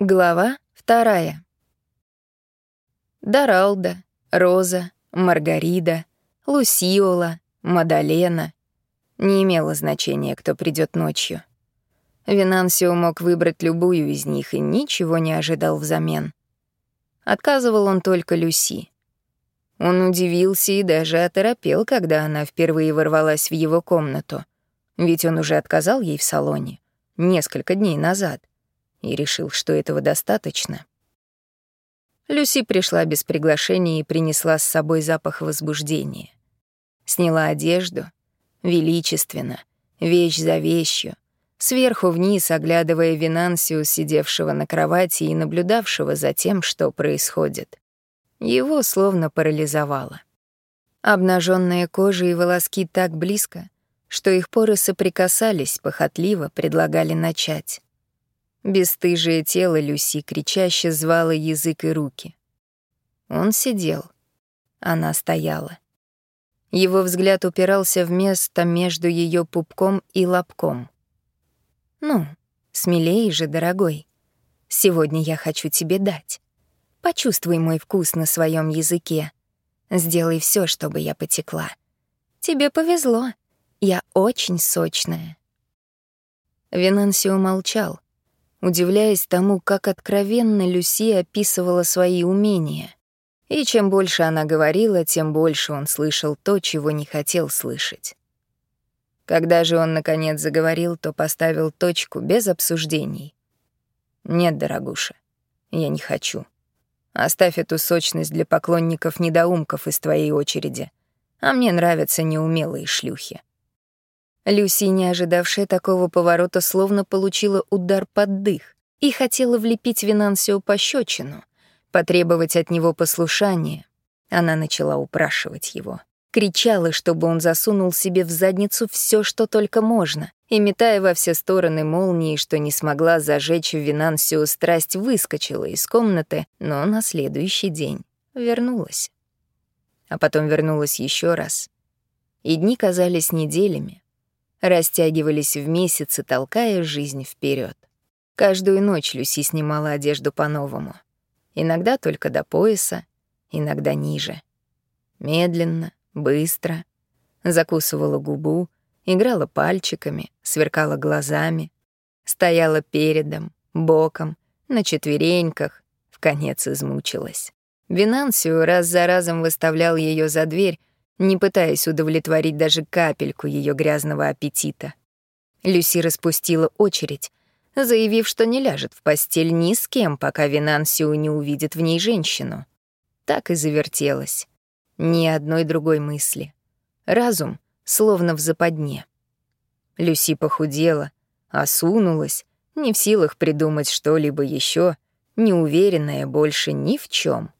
Глава вторая. Даралда, Роза, Маргарида, Лусиола, Мадалена. Не имело значения, кто придет ночью. Винансио мог выбрать любую из них и ничего не ожидал взамен. Отказывал он только Люси. Он удивился и даже оторопел, когда она впервые ворвалась в его комнату, ведь он уже отказал ей в салоне несколько дней назад и решил, что этого достаточно. Люси пришла без приглашения и принесла с собой запах возбуждения. Сняла одежду, величественно, вещь за вещью, сверху вниз оглядывая Винансиу, сидевшего на кровати и наблюдавшего за тем, что происходит. Его словно парализовало. Обнаженная кожа и волоски так близко, что их поры соприкасались, похотливо предлагали начать. Бесстыжее тело Люси кричаще звало язык и руки. Он сидел. Она стояла. Его взгляд упирался в место между ее пупком и лобком. «Ну, смелее же, дорогой. Сегодня я хочу тебе дать. Почувствуй мой вкус на своем языке. Сделай все, чтобы я потекла. Тебе повезло. Я очень сочная». Винансио молчал, удивляясь тому, как откровенно Люси описывала свои умения. И чем больше она говорила, тем больше он слышал то, чего не хотел слышать. Когда же он, наконец, заговорил, то поставил точку без обсуждений. «Нет, дорогуша, я не хочу. Оставь эту сочность для поклонников-недоумков из твоей очереди, а мне нравятся неумелые шлюхи». Люси, не ожидавшая такого поворота, словно получила удар под дых и хотела влепить Винансио пощечину, потребовать от него послушания. Она начала упрашивать его. Кричала, чтобы он засунул себе в задницу все, что только можно, и, метая во все стороны молнии, что не смогла зажечь в Винансио страсть, выскочила из комнаты, но на следующий день вернулась. А потом вернулась еще раз. И дни казались неделями, растягивались в месяцы, толкая жизнь вперед. Каждую ночь Люси снимала одежду по-новому. Иногда только до пояса, иногда ниже. Медленно, быстро. Закусывала губу, играла пальчиками, сверкала глазами. Стояла передом, боком, на четвереньках, в конец измучилась. Винансио раз за разом выставлял ее за дверь, не пытаясь удовлетворить даже капельку ее грязного аппетита. Люси распустила очередь, заявив, что не ляжет в постель ни с кем, пока Винансио не увидит в ней женщину. Так и завертелась. Ни одной другой мысли. Разум словно в западне. Люси похудела, осунулась, не в силах придумать что-либо еще, неуверенная больше ни в чем.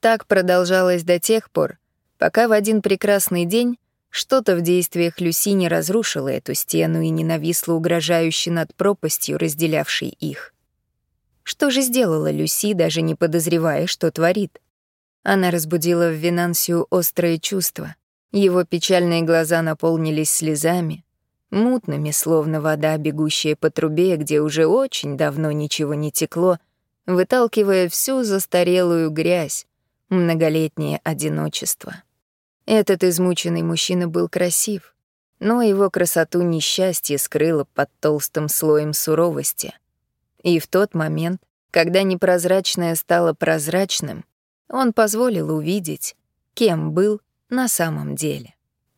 Так продолжалось до тех пор, пока в один прекрасный день что-то в действиях Люси не разрушило эту стену и не нависло угрожающе над пропастью, разделявшей их. Что же сделала Люси, даже не подозревая, что творит? Она разбудила в Винансию острое чувство. Его печальные глаза наполнились слезами, мутными, словно вода, бегущая по трубе, где уже очень давно ничего не текло, выталкивая всю застарелую грязь, многолетнее одиночество. Этот измученный мужчина был красив, но его красоту несчастье скрыло под толстым слоем суровости. И в тот момент, когда непрозрачное стало прозрачным, он позволил увидеть, кем был на самом деле.